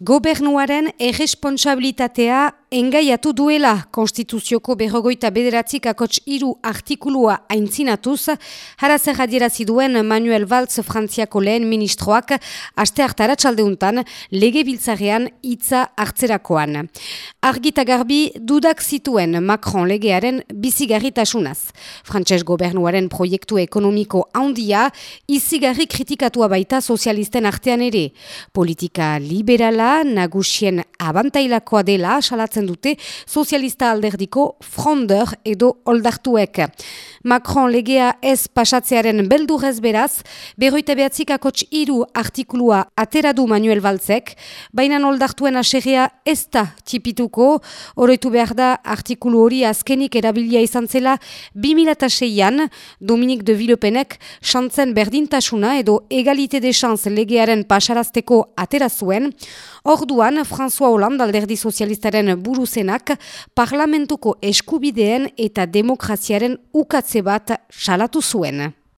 Gobernuaren erresponsabilitatea engaiatu duela konstituzioko berrogoita bederatzik akots iru artikulua aintzinatuz, harazer adierazi duen Manuel Valtz frantziako lehen ministroak aste hartara txaldeuntan lege biltzarean hitza hartzerakoan. Argita garbi dudak zituen Macron legearen bizigarritasunaz. Frantses gobernuaren proiektu ekonomiko handia izigarri kritikatua baita sozialisten artean ere. Politika liberala nagusien abantailakoa dela salatzen dute sozialista alderdiko fronder edo oldartuek. Macron legea ez pasatzearen beldurrez beraz, berroita behatzik akots iru artikulua ateradu Manuel Baltzek, baina oldartuen aserria ez da tipituko, horretu behar da artikulu hori azkenik erabilia izan zela 2006an Dominik de Villepenek xantzen berdintasuna edo egalite de xanz legearen pasarazteko atera zuen, Orduan, François Hollande alderdi sozialistaren buruzenak parlamentuko eskubideen eta demokraziaren ukatze bat salatu zuen.